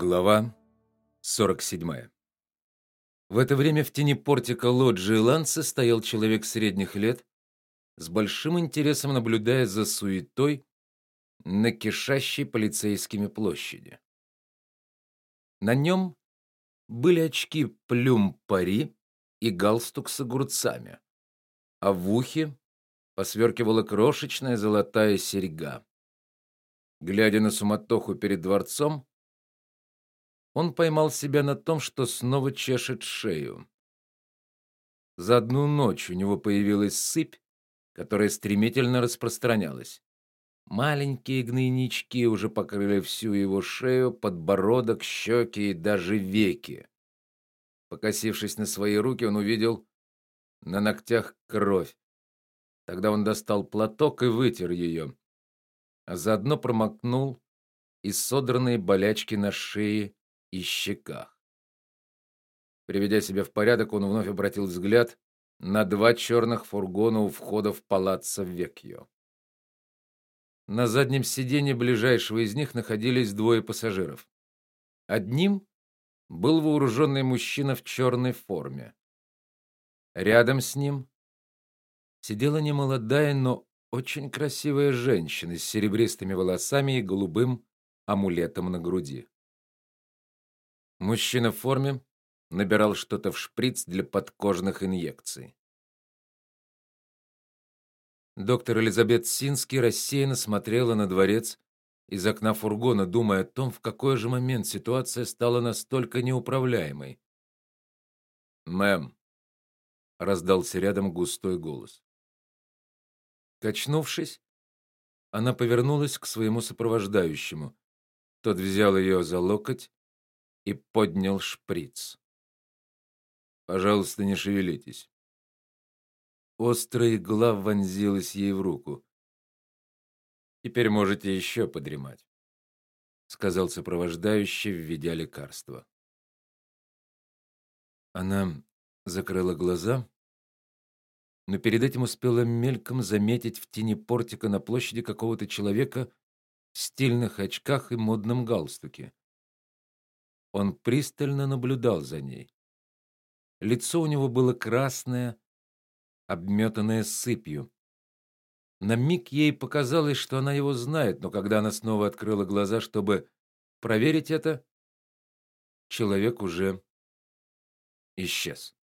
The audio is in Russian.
Глава 47. В это время в тени портика лоджии Ланса стоял человек средних лет, с большим интересом наблюдая за суетой на кишащей полицейскими площади. На нем были очки плюм-пари и галстук с огурцами, а в ухе посверкивала крошечная золотая серьга. Глядя на суматоху перед дворцом, он поймал себя на том, что снова чешет шею. За одну ночь у него появилась сыпь, которая стремительно распространялась. Маленькие гнойнички уже покрыли всю его шею, подбородок, щеки и даже веки. Покосившись на свои руки, он увидел на ногтях кровь. Тогда он достал платок и вытер ее, а заодно промокнул и содранные болячки на шее и щеках. Приведя себя в порядок, он вновь обратил взгляд на два черных фургона у входа в палаццо Векьо. На заднем сиденье ближайшего из них находились двое пассажиров. Одним был вооруженный мужчина в черной форме. Рядом с ним сидела немолодая, но очень красивая женщина с серебристыми волосами и голубым амулетом на груди. Мужчина в форме набирал что-то в шприц для подкожных инъекций. Доктор Элизабет Синский рассеянно смотрела на дворец из окна фургона, думая о том, в какой же момент ситуация стала настолько неуправляемой. "Мэм", раздался рядом густой голос. Качнувшись, она повернулась к своему сопровождающему. Тот взял ее за локоть и поднял шприц. Пожалуйста, не шевелитесь. Острая игла вонзилась ей в руку. Теперь можете еще подремать, сказал сопровождающий, введя лекарство. Она закрыла глаза, но перед этим успела мельком заметить в тени портика на площади какого-то человека в стильных очках и модном галстуке. Он пристально наблюдал за ней. Лицо у него было красное, обметанное сыпью. На миг ей показалось, что она его знает, но когда она снова открыла глаза, чтобы проверить это, человек уже исчез.